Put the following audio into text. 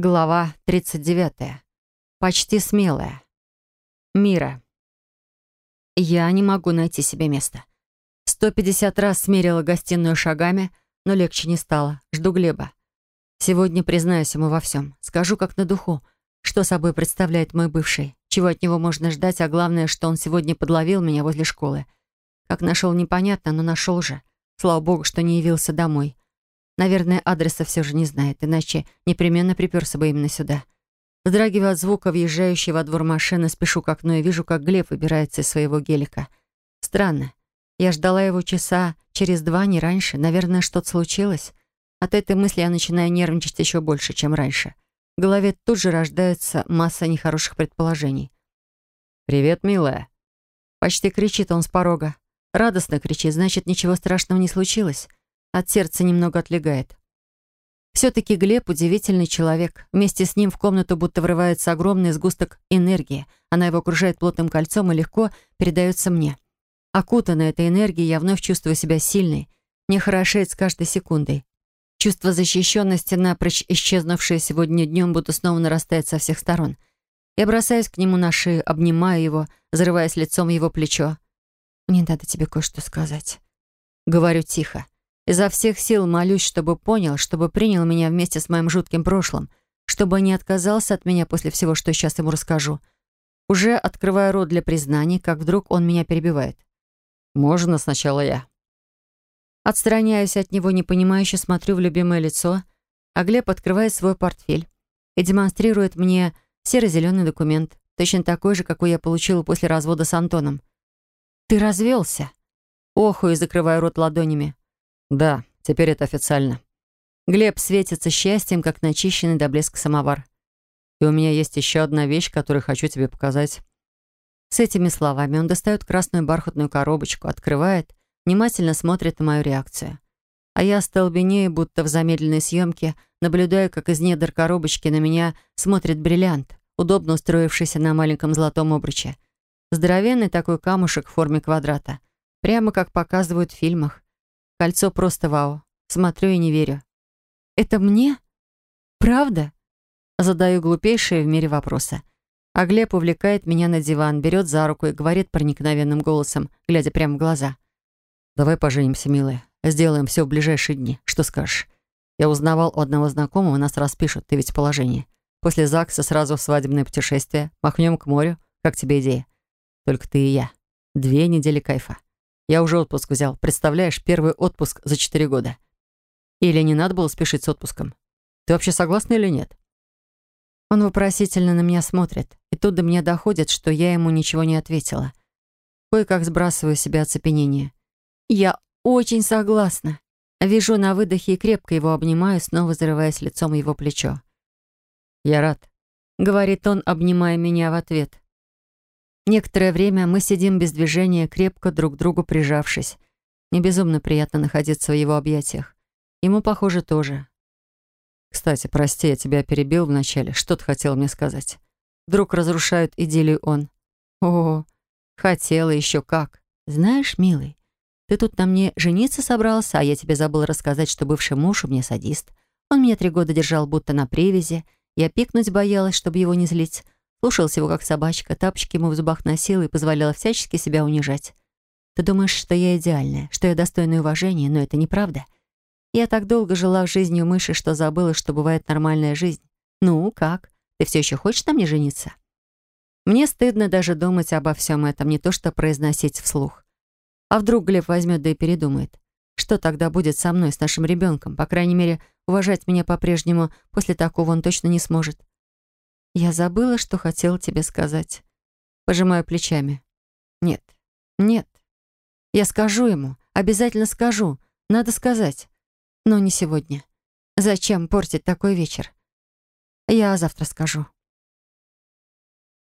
Глава 39. Почти смелая. Мира. Я не могу найти себе места. 150 раз смерила гостиную шагами, но легче не стало. Жду Глеба. Сегодня признаюсь ему во всем. Скажу как на духу, что собой представляет мой бывший, чего от него можно ждать, а главное, что он сегодня подловил меня возле школы. Как нашел, непонятно, но нашел же. Слава богу, что не явился домой. Наверное, адреса все же не знает, иначе непременно приперся бы именно сюда. Вздрагивая от звука въезжающей во двор машины, спешу к окну и вижу, как Глеб выбирается из своего гелика. Странно. Я ждала его часа через два, не раньше. Наверное, что-то случилось. От этой мысли я начинаю нервничать еще больше, чем раньше. В голове тут же рождается масса нехороших предположений. «Привет, милая!» Почти кричит он с порога. Радостно кричит, значит, ничего страшного не случилось. От сердца немного отлегает. Все-таки Глеб удивительный человек. Вместе с ним в комнату будто врывается огромный сгусток энергии. Она его окружает плотным кольцом и легко передается мне. Окутанная этой энергией, я вновь чувствую себя сильной. Мне хорошеет с каждой секундой. Чувство защищенности, напрочь исчезнувшее сегодня днем, будто снова нарастает со всех сторон. Я бросаюсь к нему на шею, обнимаю его, взрываясь лицом в его плечо. «Мне надо тебе кое-что сказать». Говорю тихо. Изо всех сил молюсь, чтобы понял, чтобы принял меня вместе с моим жутким прошлым, чтобы не отказался от меня после всего, что сейчас ему расскажу. Уже открываю рот для признаний, как вдруг он меня перебивает. «Можно сначала я?» Отстраняюсь от него, непонимающе смотрю в любимое лицо, а Глеб открывает свой портфель и демонстрирует мне серо-зеленый документ, точно такой же, какой я получила после развода с Антоном. «Ты развелся?» Оху и закрываю рот ладонями. «Да, теперь это официально». Глеб светится счастьем, как начищенный до блеска самовар. «И у меня есть еще одна вещь, которую хочу тебе показать». С этими словами он достает красную бархатную коробочку, открывает, внимательно смотрит на мою реакцию. А я столбенею, будто в замедленной съемке, наблюдаю, как из недр коробочки на меня смотрит бриллиант, удобно устроившийся на маленьком золотом обруче. Здоровенный такой камушек в форме квадрата. Прямо как показывают в фильмах. Кольцо просто вау. Смотрю и не верю. «Это мне? Правда?» Задаю глупейшие в мире вопросы. А Глеб увлекает меня на диван, берет за руку и говорит проникновенным голосом, глядя прямо в глаза. «Давай поженимся, милая. Сделаем все в ближайшие дни. Что скажешь?» Я узнавал у одного знакомого, нас распишут, ты ведь в положении. После ЗАГСа сразу в свадебное путешествие. Махнем к морю. Как тебе идея? Только ты и я. Две недели кайфа. Я уже отпуск взял. Представляешь, первый отпуск за четыре года. Или не надо было спешить с отпуском? Ты вообще согласна или нет? Он вопросительно на меня смотрит. И тут до меня доходит, что я ему ничего не ответила. Кое-как сбрасываю себя оцепенение. Я очень согласна. Вижу на выдохе и крепко его обнимаю, снова зарываясь лицом его плечо. «Я рад», — говорит он, обнимая меня в ответ. Некоторое время мы сидим без движения, крепко друг к другу прижавшись. Мне безумно приятно находиться в его объятиях. Ему, похоже, тоже. «Кстати, прости, я тебя перебил вначале. Что ты хотел мне сказать?» Вдруг разрушает идиллию он. «О, хотела еще как. Знаешь, милый, ты тут на мне жениться собрался, а я тебе забыл рассказать, что бывший муж у меня садист. Он меня три года держал будто на привязи. Я пикнуть боялась, чтобы его не злить. Слушался его как собачка, тапочки ему в зубах носила и позволяла всячески себя унижать. Ты думаешь, что я идеальная, что я достойна уважения, но это неправда. Я так долго жила у мыши, что забыла, что бывает нормальная жизнь. Ну, как? Ты все еще хочешь на мне жениться? Мне стыдно даже думать обо всем этом, не то что произносить вслух. А вдруг Глеб возьмет да и передумает? Что тогда будет со мной, с нашим ребенком? По крайней мере, уважать меня по-прежнему после такого он точно не сможет. Я забыла, что хотела тебе сказать. Пожимаю плечами. Нет, нет. Я скажу ему, обязательно скажу. Надо сказать. Но не сегодня. Зачем портить такой вечер? Я завтра скажу.